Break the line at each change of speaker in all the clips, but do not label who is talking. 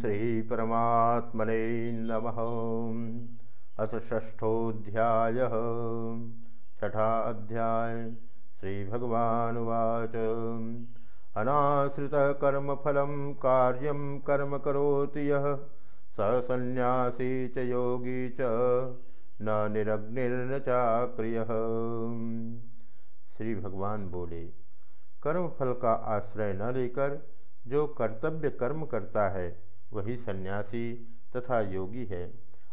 श्री परमात्मने नमः। अथ षष्ठोऽध्याय। छठा अध्याय श्रीभगवानुवाच। अनाश्रितकर्मफलं कार्यं कर्म करोति यः। स सन्न्यासी च च। न निरग्निर्न चाक्रिय श्री भगवान बोले कर्म फल का आश्रय न लेकर जो कर्तव्य कर्म करता है वही सन्यासी तथा योगी है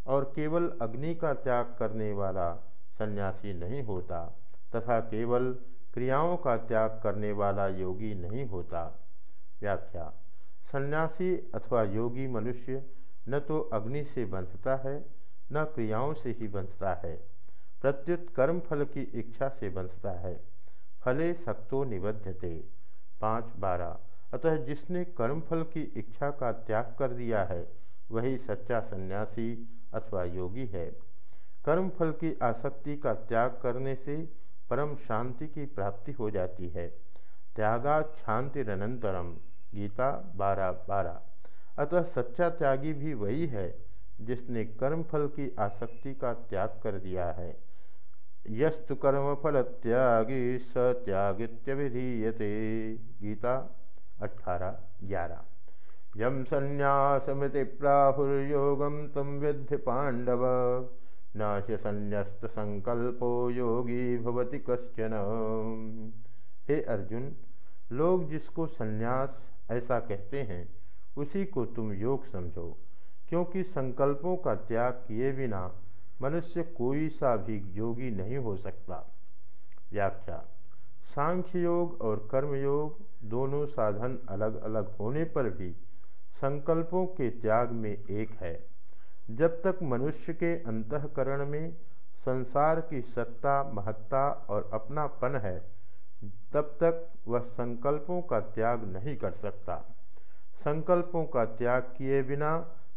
और केवल अग्नि का त्याग करने वाला सन्यासी नहीं होता तथा केवल क्रियाओं का त्याग करने वाला योगी नहीं होता। व्याख्या, सन्यासी अथवा योगी मनुष्य न तो अग्नि से बंधता है, न क्रियाओं से ही बंधता है। प्रत्युत कर्म फल की इच्छा से बंधता है, फले सक्तो निबद्धते पाँच बारह। अतः जिसने कर्मफल की इच्छा का त्याग कर दिया है, वही सच्चा सन्यासी अथवा योगी है। कर्मफल की आसक्ति का त्याग करने से परम शांति की प्राप्ति हो जाती है। त्यागा शांतिरनंतरम गीता बारह बारह। अतः सच्चा त्यागी भी वही है, जिसने कर्मफल की आसक्ति का त्याग कर दिया है। यस्तु कर्मफल त्यागी स त्यागित्यभिधीयते। गीता अठारह ग्यारह। यम संन्यासमिति प्राहुर्योगम तम विद्धि पांडव नाश्य संन्यस्त संकल्पो योगी भवति कश्चन। हे अर्जुन, लोग जिसको संन्यास ऐसा कहते हैं, उसी को तुम योग समझो, क्योंकि संकल्पों का त्याग किए बिना मनुष्य कोई सा भी योगी नहीं हो सकता। व्याख्या सांख्य योग और कर्म योग दोनों साधन अलग अलग होने पर भी संकल्पों के त्याग में एक है। जब तक मनुष्य के अंतकरण में संसार की सत्ता, महत्ता और अपनापन है, तब तक वह संकल्पों का त्याग नहीं कर सकता। संकल्पों का त्याग किए बिना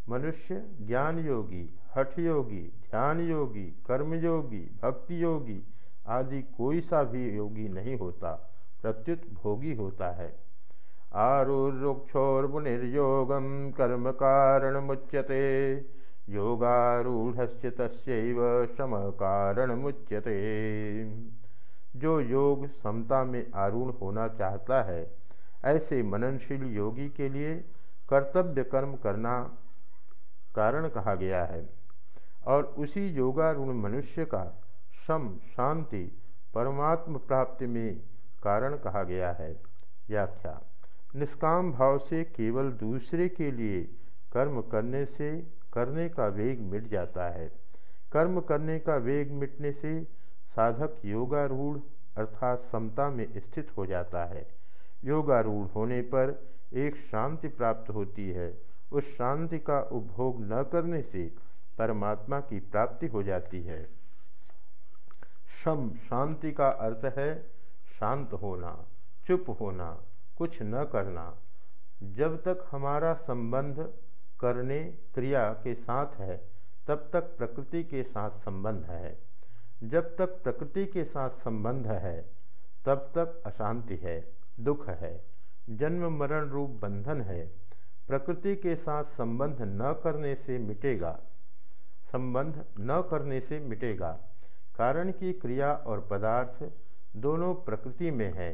मनुष्य ज्ञान योगी हठ योगी ध्यान योगी कर्म योगी भक्ति योगी आदि कोई सा भी योगी नहीं होता, प्रत्युत भोगी होता है। आरुक्षोर्मुनिर्योगम कर्म कारण मुच्यते योगारूढ़ तस्व कारण मुच्यते। जो योग समता में आरूढ़ होना चाहता है, ऐसे मननशील योगी के लिए कर्तव्य कर्म करना कारण कहा गया है। और उसी योगारूढ़ मनुष्य का सम शांति परमात्म प्राप्ति में कारण कहा गया है। व्याख्या। निष्काम भाव से केवल दूसरे के लिए कर्म करने से, करने का वेग मिट जाता है। कर्म करने का वेग मिटने से साधक योगारूढ़ अर्थात समता में स्थित हो जाता है। योगारूढ़ होने पर एक शांति प्राप्त होती है। उस शांति का उपभोग न करने से परमात्मा की प्राप्ति हो जाती है। शम शांति का अर्थ है शांत होना, चुप होना, कुछ न करना। जब तक हमारा संबंध करने क्रिया के साथ है, तब तक प्रकृति के साथ संबंध है। जब तक प्रकृति के साथ संबंध है, तब तक अशांति है, दुख है। जन्म मरण रूप बंधन है। प्रकृति के साथ संबंध न करने से मिटेगा। संबंध न करने से मिटेगा। कारण की क्रिया और पदार्थ दोनों प्रकृति में है।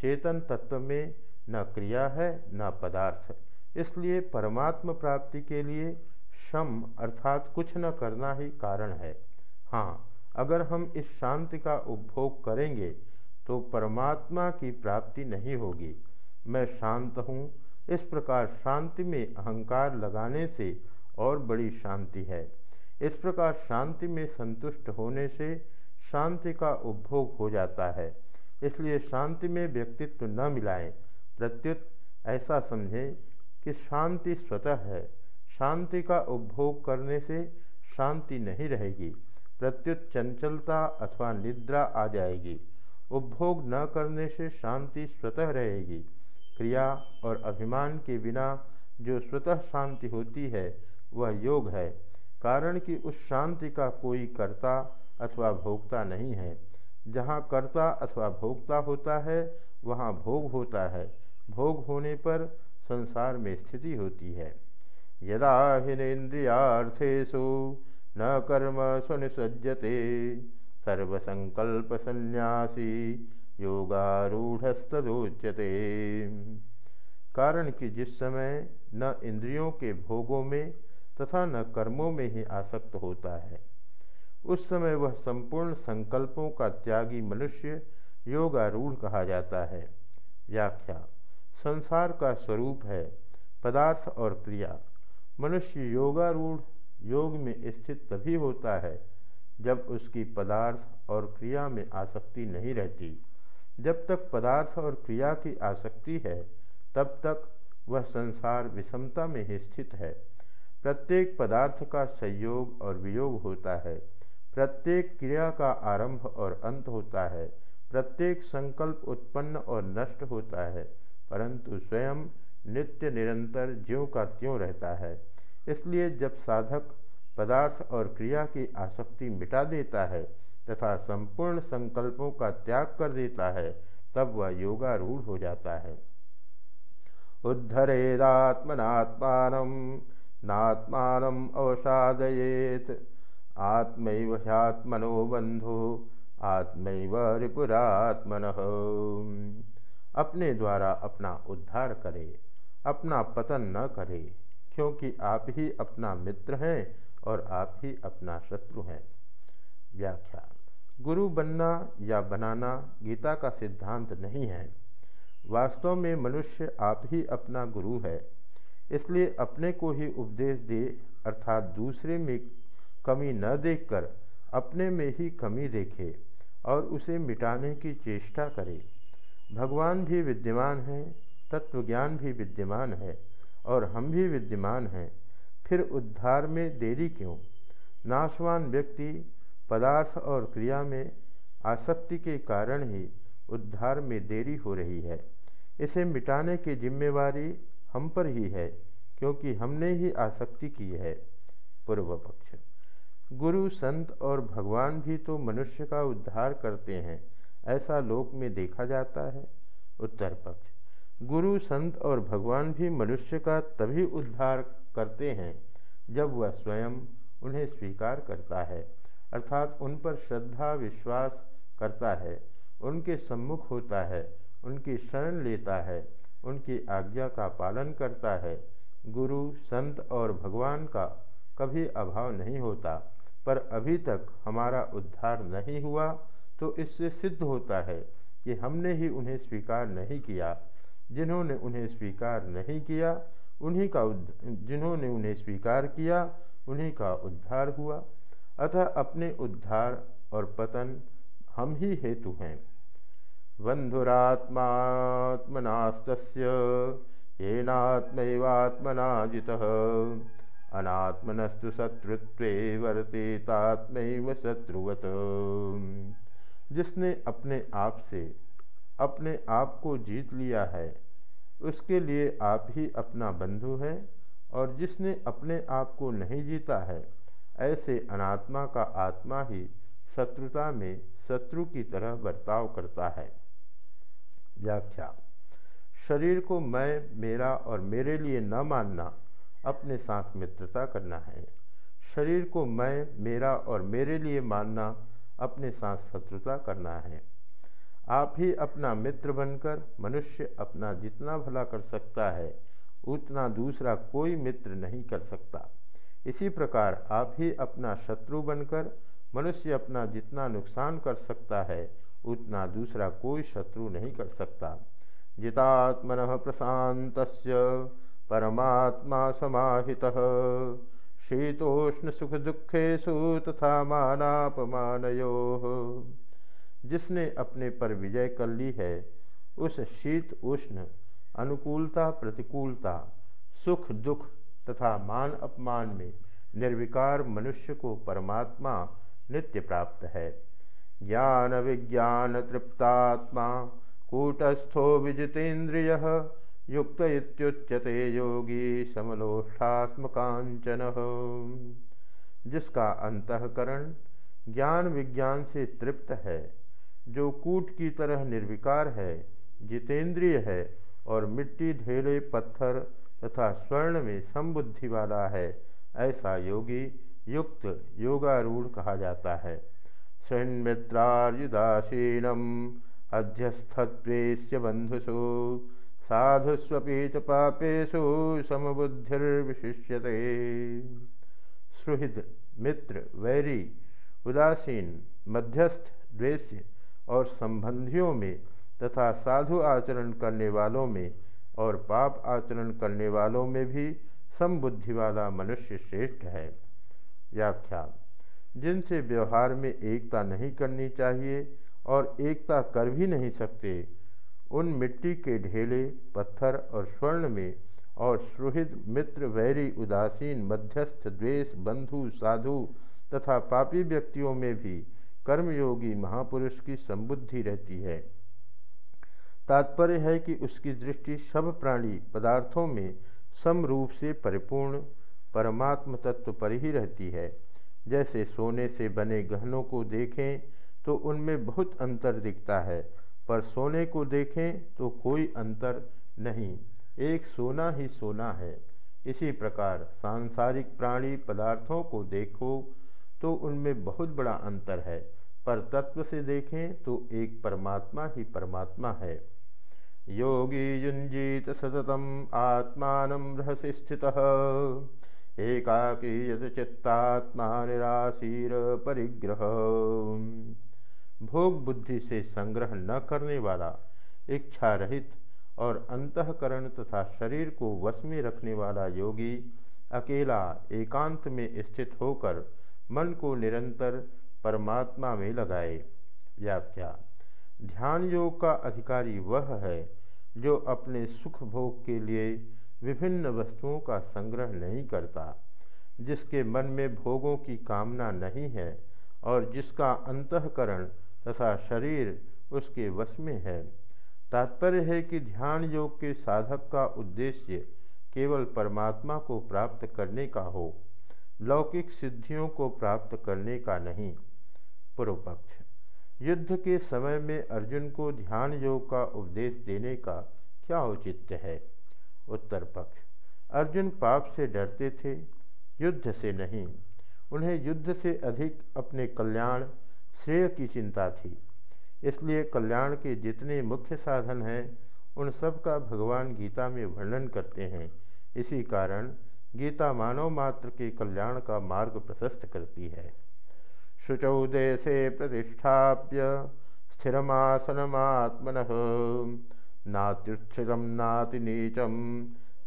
चेतन तत्व में न क्रिया है, न पदार्थ। इसलिए परमात्म प्राप्ति के लिए शम अर्थात कुछ न करना ही कारण है। हाँ अगर हम इस शांति का उपभोग करेंगे तो परमात्मा की प्राप्ति नहीं होगी। मैं शांत हूँ। इस प्रकार शांति में अहंकार लगाने से और बड़ी शांति है। इस प्रकार शांति में संतुष्ट होने से शांति का उपभोग हो जाता है। इसलिए शांति में व्यक्तित्व न मिलाएँ। प्रत्युत ऐसा समझें कि शांति स्वतः है। शांति का उपभोग करने से शांति नहीं रहेगी। प्रत्युत चंचलता अथवा निद्रा आ जाएगी। उपभोग न करने से शांति स्वतः रहेगी। क्रिया और अभिमान के बिना जो स्वतः शांति होती है, वह योग है। कारण कि उस शांति का कोई कर्ता अथवा भोक्ता नहीं है। जहाँ कर्ता अथवा भोक्ता होता है, वहाँ भोग होता है। भोग होने पर संसार में स्थिति होती है। यदा हिनेन्द्रियार्थेषु न कर्म सुनिसज्जते सर्वसंकल्पसन्यासी योगारूढ़स्तोच्यते कारण कि जिस समय न इंद्रियों के भोगों में तथा न कर्मों में ही आसक्त होता है। उस समय वह संपूर्ण संकल्पों का त्यागी मनुष्य योगारूढ़ कहा जाता है। व्याख्या, संसार का स्वरूप है, पदार्थ और क्रिया। मनुष्य योगारूढ़, योग में स्थित तभी होता है, जब उसकी पदार्थ और क्रिया में आसक्ति नहीं रहती। जब तक पदार्थ और क्रिया की आसक्ति है, तब तक वह संसार विषमता में ही स्थित है। प्रत्येक पदार्थ का संयोग और वियोग होता है। प्रत्येक क्रिया का आरंभ और अंत होता है। प्रत्येक संकल्प उत्पन्न और नष्ट होता है, परंतु स्वयं नित्य निरंतर ज्यों का त्यों रहता है। इसलिए जब साधक पदार्थ और क्रिया की आसक्ति मिटा देता है तथा संपूर्ण संकल्पों का त्याग कर देता है, तब वह योगारूढ़ हो जाता है। उद्धरेदात्मनात्मान नात्मान अवसादयेत। आत्मैव ह्यात्मनो बंधु आत्मैव रिपुरात्मन अपने द्वारा अपना उद्धार करे, अपना पतन न करे, क्योंकि आप ही अपना मित्र हैं और आप ही अपना शत्रु हैं। व्याख्या, गुरु बनना या बनाना गीता का सिद्धांत नहीं है। वास्तव में मनुष्य आप ही अपना गुरु है। इसलिए अपने को ही उपदेश दे, अर्थात दूसरे में कमी न देखकर अपने में ही कमी देखे और उसे मिटाने की चेष्टा करे। भगवान भी विद्यमान है, तत्वज्ञान भी विद्यमान है और हम भी विद्यमान हैं। फिर उद्धार में देरी क्यों? नाशवान व्यक्ति पदार्थ और क्रिया में आसक्ति के कारण ही उद्धार में देरी हो रही है। इसे मिटाने की जिम्मेवारी हम पर ही है, क्योंकि हमने ही आसक्ति की है पूर्व पक्ष गुरु, संत और भगवान भी तो मनुष्य का उद्धार करते हैं, ऐसा लोक में देखा जाता है। उत्तर पक्ष गुरु, संत और भगवान भी मनुष्य का तभी उद्धार करते हैं, जब वह स्वयं उन्हें स्वीकार करता है, अर्थात उन पर श्रद्धा, विश्वास करता है, उनके सम्मुख होता है, उनकी शरण लेता है उनकी आज्ञा का पालन करता है। गुरु, संत और भगवान का कभी अभाव नहीं होता, पर अभी तक हमारा उद्धार नहीं हुआ तो इससे सिद्ध होता है कि हमने ही उन्हें स्वीकार नहीं किया। जिन्होंने उन्हें स्वीकार नहीं किया, उन्हीं का जिन्होंने उन्हें स्वीकार किया, उन्हीं का उद्धार हुआ। अतः अपने उद्धार और पतन हम ही हेतु हैं। बंधुरात्मात्मनास्त येनात्मैवात्मना जितः अनात्मनस्तु शत्रुत्वे वर्तेतात्मैव शत्रुवत। जिसने अपने आप से अपने आप को जीत लिया है, उसके लिए आप ही अपना बंधु है, और जिसने अपने आप को नहीं जीता है, ऐसे अनात्मा का आत्मा ही शत्रुता में शत्रु की तरह बर्ताव करता है। व्याख्या शरीर को मैं, मेरा और मेरे लिए न मानना, अपने साथ मित्रता करना है। शरीर को मैं, मेरा और मेरे लिए मानना, अपने साथ शत्रुता करना है। आप ही अपना मित्र बनकर, मनुष्य अपना जितना भला कर सकता है, उतना दूसरा कोई मित्र नहीं कर सकता। इसी प्रकार आप ही अपना शत्रु बनकर, मनुष्य अपना जितना नुकसान कर सकता है उतना दूसरा कोई शत्रु नहीं कर सकता। जितात्मन प्रशांत परमात्मा समाहित। शीतोष्ण सुख दुखेशु तथा मानापमानयो। जिसने अपने पर विजय कर ली है, उस शीत उष्ण अनुकूलता प्रतिकूलता, सुख दुख तथा मान अपमान में निर्विकार मनुष्य को परमात्मा नित्य प्राप्त है। ज्ञान विज्ञान तृप्तात्मा कूटस्थो विजितेन्द्रिय, युक्त इत्युच्यते योगी समलोष्ठात्मकांचन जिसका अंतकरण ज्ञान विज्ञान से तृप्त है, जो कूट की तरह निर्विकार है, जितेंद्रिय है और मिट्टी, ढेले, पत्थर तथा स्वर्ण में समबुद्धि वाला है, ऐसा योगी युक्त योगारूढ़ कहा जाता है। शृण्मित्रार्युदासीनम अध्यस्थत्वेश्य बंधुषु साधुस्वपी च पापेशु समबुद्धिर्विशिष्यते। सुहृद, मित्र, वैरी, उदासीन, मध्यस्थ, द्वेष्य और संबंधियों में तथा साधु आचरण करने वालों में और पाप आचरण करने वालों में भी समबुद्धि वाला मनुष्य श्रेष्ठ है। व्याख्या। जिनसे व्यवहार में एकता नहीं करनी चाहिए और एकता कर भी नहीं सकते, उन मिट्टी के ढेले, पत्थर और स्वर्ण में और सुहृद, मित्र, वैरी, उदासीन, मध्यस्थ, द्वेष, बंधु, साधु तथा पापी व्यक्तियों में भी कर्मयोगी महापुरुष की संबुद्धि रहती है। तात्पर्य है कि उसकी दृष्टि सब प्राणी पदार्थों में समरूप से परिपूर्ण परमात्म तत्व पर ही रहती है। जैसे सोने से बने गहनों को देखें तो उनमें बहुत अंतर दिखता है। पर सोने को देखें तो कोई अंतर नहीं। एक सोना ही सोना है। इसी प्रकार सांसारिक प्राणी पदार्थों को देखो तो उनमें बहुत बड़ा अंतर है। पर तत्व से देखें तो एक परमात्मा ही परमात्मा है। योगी युंजीत सततम आत्मान रहस्य स्थित एकाकी यत चित्तात्मा निराशीर परिग्रह। भोग बुद्धि से संग्रह न करने वाला, इच्छा रहित और अंतकरण तथा शरीर को वश में रखने वाला योगी अकेला एकांत में स्थित होकर मन को निरंतर परमात्मा में लगाए। व्याख्या, ध्यान योग का अधिकारी वह है जो अपने सुख भोग के लिए विभिन्न वस्तुओं का संग्रह नहीं करता, जिसके मन में भोगों की कामना नहीं है और जिसका अंतकरण तथा शरीर उसके वश में है। तात्पर्य है कि ध्यान योग के साधक का उद्देश्य केवल परमात्मा को प्राप्त करने का हो, लौकिक सिद्धियों को प्राप्त करने का नहीं। पूर्व पक्ष युद्ध के समय में अर्जुन को ध्यान योग का उपदेश देने का क्या औचित्य है? उत्तर पक्ष। अर्जुन पाप से डरते थे, युद्ध से नहीं। उन्हें युद्ध से अधिक अपने कल्याण, श्रेय की चिंता थी। इसलिए कल्याण के जितने मुख्य साधन हैं, उन सब का भगवान गीता में वर्णन करते हैं। इसी कारण गीता मानव मात्र के कल्याण का मार्ग प्रशस्त करती है। शुचौ देशे प्रतिष्ठाप्य स्थिरमासनमात्मन। नात्युच्छित नाति नीचम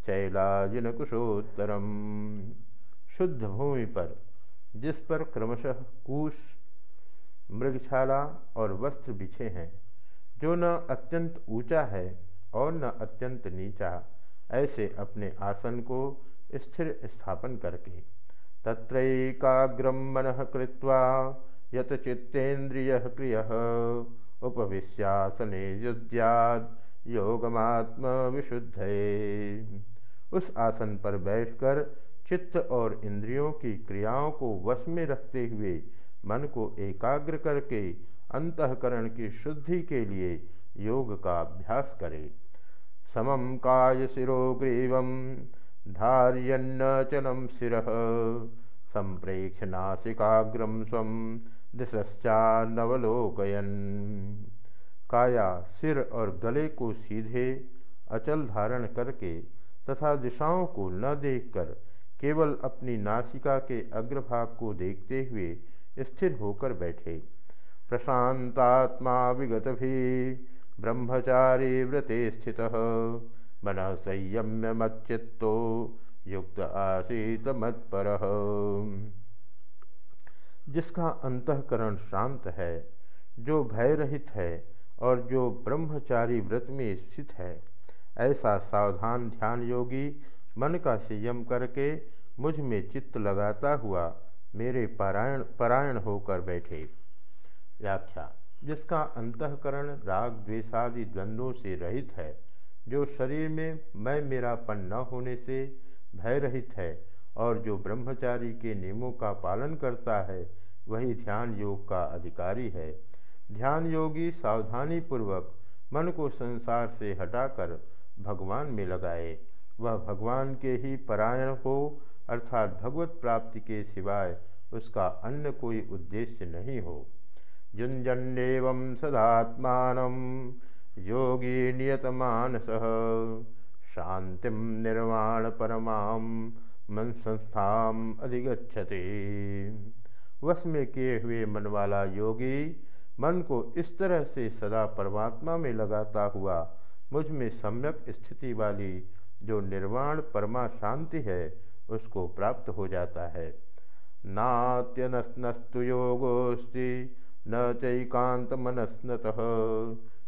चैलाजिन कुशोत्तरम शुद्ध भूमि पर जिस पर क्रमशः कुश, मृगशाला और वस्त्र बिछे हैं, जो न अत्यंत ऊँचा है और न अत्यंत नीचा, ऐसे अपने आसन को स्थिर स्थापन करके तत्रैकाग्रम मन कृत्वा यत चित्तेन्द्रिय क्रिय, उपविश्यासने युद्याद योगमात्म विशुद्ध उस आसन पर बैठकर चित्त और इंद्रियों की क्रियाओं को वश में रखते हुए मन को एकाग्र करके अंतकरण की शुद्धि के लिए योग का अभ्यास करे। समम काय शिरोग्रीव धार्यन्न चलम शिर संप्रेक्ष नासिकाग्रम स्व, दिशश्चानवलोकयन। काया सिर और गले को सीधे अचल धारण करके तथा दिशाओं को न देखकर केवल अपनी नासिका के अग्रभाग को देखते हुए स्थिर होकर बैठे। प्रशांतात्मा विगत भी ब्रह्मचारी व्रते स्थित। मन संयम्य मच्चित्तो युक्त आसीत मत्पर। जिसका अंतकरण शांत है, जो भय रहित है और जो ब्रह्मचारी व्रत में स्थित है, ऐसा सावधान ध्यान योगी मन का संयम करके मुझमें चित्त लगाता हुआ मेरे पारायण, परायण होकर बैठे। व्याख्या, जिसका अंतकरण राग द्वेषादि द्वंद्वों से रहित है, जो शरीर में मैं मेरापन न होने से भय रहित है और जो ब्रह्मचारी के नियमों का पालन करता है, वही ध्यान योग का अधिकारी है। ध्यान योगी सावधानी पूर्वक मन को संसार से हटाकर भगवान में लगाए। वह भगवान के ही परायण हो, अर्थात भगवत प्राप्ति के सिवाय उसका अन्य कोई उद्देश्य नहीं हो। युंजन्व सदात्मान योगी नियतमानस शांति निर्वाण परमा मन संस्था अधिगछते वश में किए हुए मन वाला योगी मन को इस तरह से सदा परमात्मा में लगाता हुआ मुझमें सम्यक स्थिति वाली जो निर्वाण परमा शांति है, उसको प्राप्त हो जाता है। नात्यनस्तु योगोस्ति न चैकांत मनस्नत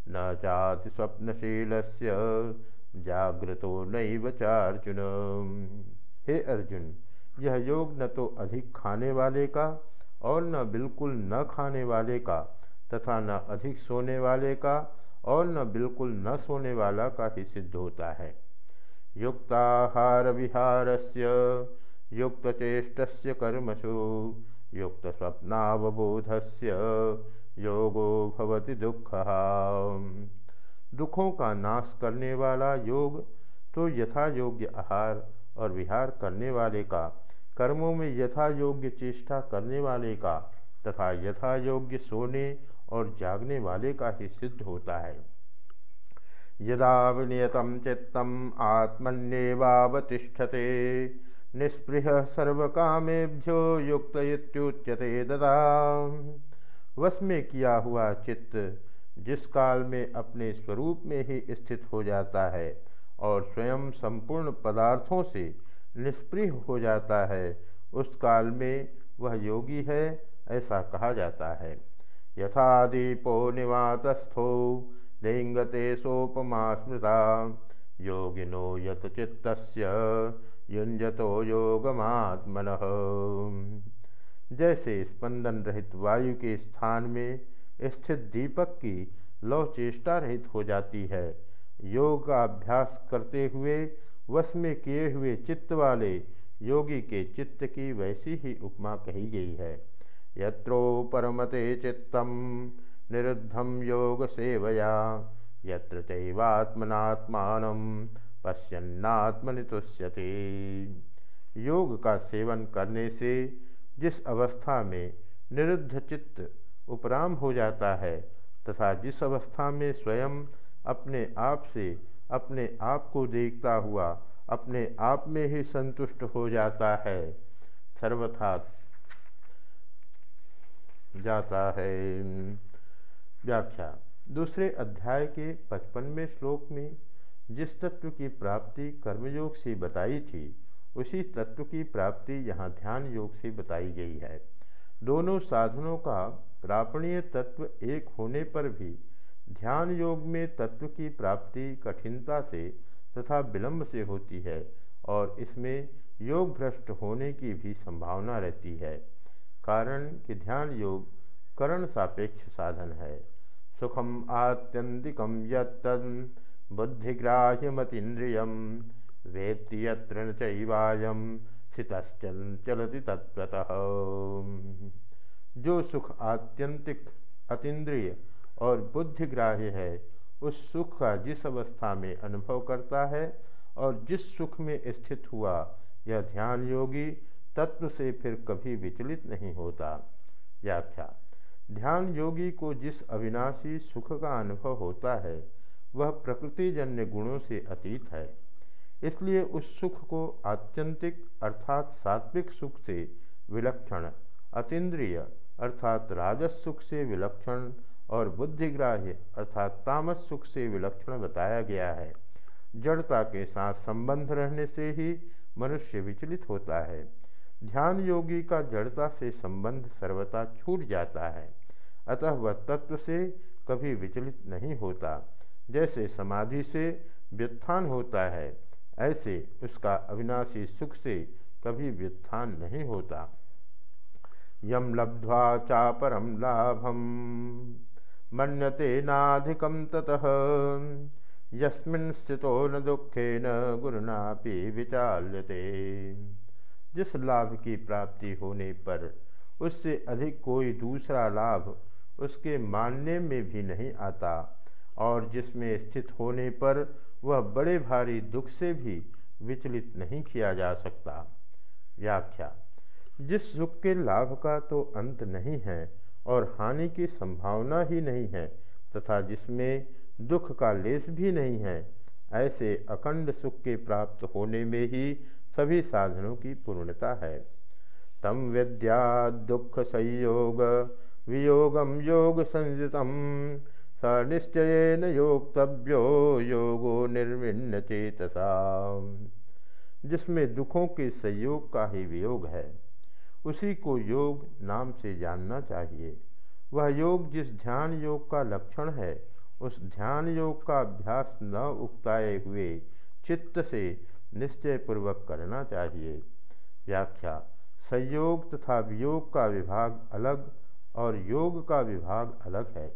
न चाति स्वप्नशील जागृतो नैव चार्जुन। हे अर्जुन, यह योग न तो अधिक खाने वाले का और न बिल्कुल न खाने वाले का तथा न अधिक सोने वाले का और न बिल्कुल न सोने वाला का ही सिद्ध होता है। युक्ताहार विहार से युक्त चेष्ट कर्मसु युक्त स्वप्नावबोध से योगो भवति दुख। दुखों का नाश करने वाला योग तो यथा योग्य आहार और विहार करने वाले का, कर्मों में यथा योग्य चेष्टा करने वाले का तथा यथा योग्य सोने और जागने वाले का ही सिद्ध होता है। यदा विनियतम चित्तम आत्मन्यवावतिष्ठते, निस्पृह सर्वकामेभ्यो युक्त इत्युच्यते ददा। वश में किया हुआ चित्त जिस काल में अपने स्वरूप में ही स्थित हो जाता है और स्वयं संपूर्ण पदार्थों से निष्प्रिय हो जाता है, उस काल में वह योगी है, ऐसा कहा जाता है। यथा दीपो निवातस्थो लिंगते सोपमा स्मृता। योगिनो यत चित्त युंजतो योगमात्मन। जैसे स्पंदन रहित वायु के स्थान में स्थित दीपक की लौ चेष्टा रहित हो जाती है। योग का अभ्यास करते हुए, वश में किए हुए चित्त वाले योगी के चित्त की वैसी ही उपमा कही गई है। यत्रो परमते चित्तम निरुद्धम योग सेवया यत्र चैवात्मनात्मान पश्यन्नात्मनि तुष्यते योग का सेवन करने से जिस अवस्था में निरुद्ध चित्त उपराम हो जाता है, तथा जिस अवस्था में स्वयं अपने आप से अपने आप को देखता हुआ अपने आप में ही संतुष्ट हो जाता है, सर्वथा जाता है। व्याख्या। दूसरे अध्याय के पचपनवें श्लोक में जिस तत्व की प्राप्ति कर्मयोग से बताई थी, उसी तत्व की प्राप्ति यहाँ ध्यान योग से बताई गई है। दोनों साधनों का प्रापणीय तत्व एक होने पर भी ध्यान योग में तत्व की प्राप्ति कठिनता से तथा विलंब से होती है और इसमें योग भ्रष्ट होने की भी संभावना रहती है। कारण कि ध्यान योग करण सापेक्ष साधन है। सुखम आत्यंतिकम यद बुद्धिग्राह्यमतीन्द्रिय वेत्ति चैवायम चलती तत्वतः जो सुख आत्यंतिक, अतीन्द्रिय और बुद्धिग्राह्य है, उस सुख का जिस अवस्था में अनुभव करता है और जिस सुख में स्थित हुआ, यह ध्यान योगी तत्व से फिर कभी विचलित नहीं होता। व्याख्या, ध्यान योगी को जिस अविनाशी सुख का अनुभव होता है, वह प्रकृतिजन्य गुणों से अतीत है। इसलिए उस सुख को आत्यंतिक अर्थात सात्विक सुख से विलक्षण, अतीन्द्रिय अर्थात राजस सुख से विलक्षण और बुद्धिग्राह्य अर्थात तामस सुख से विलक्षण बताया गया है। जड़ता के साथ संबंध रहने से ही मनुष्य विचलित होता है। ध्यान योगी का जड़ता से संबंध सर्वथा छूट जाता है। अतः वह तत्व से कभी विचलित नहीं होता। जैसे समाधि से व्युत्थान होता है, ऐसे उसका अविनाशी सुख से कभी व्युत्थान नहीं होता। यम लब्ध्वा चापरम लाभम, मन्यते नाधिकम ततः। यस्मिन् स्थितो न दुखे न गुरुनापि विचाल्यते। जिस लाभ की प्राप्ति होने पर उससे अधिक कोई दूसरा लाभ उसके मानने में भी नहीं आता, और जिसमें स्थित होने पर वह बड़े भारी दुख से भी विचलित नहीं किया जा सकता। व्याख्या, जिस सुख के लाभ का तो अंत नहीं है और हानि की संभावना ही नहीं है तथा जिसमें दुख का लेस भी नहीं है, ऐसे अखंड सुख के प्राप्त होने में ही सभी साधनों की पूर्णता है। तम विद्या दुख संयोग वियोगम योग संजितम। स निश्चयन योक्तव्यो योगो निर्विण्ण चेतसा। जिसमें दुखों के संयोग का ही वियोग है, उसी को योग नाम से जानना चाहिए। वह योग जिस ध्यान योग का लक्षण है, उस ध्यान योग का अभ्यास न उगताए हुए चित्त से निश्चय पूर्वक करना चाहिए। व्याख्या, संयोग तथा वियोग का विभाग अलग और योग का विभाग अलग है।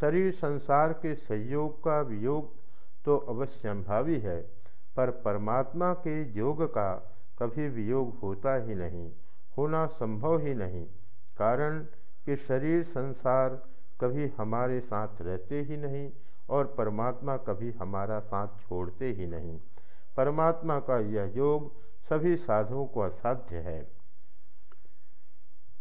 शरीर संसार के संयोग का वियोग तो अवश्यंभावी है, पर परमात्मा के योग का कभी वियोग होता ही नहीं, होना संभव ही नहीं, कारण कि शरीर संसार कभी हमारे साथ रहते ही नहीं और परमात्मा कभी हमारा साथ छोड़ते ही नहीं। परमात्मा का यह योग सभी साधुओं को असाध्य है।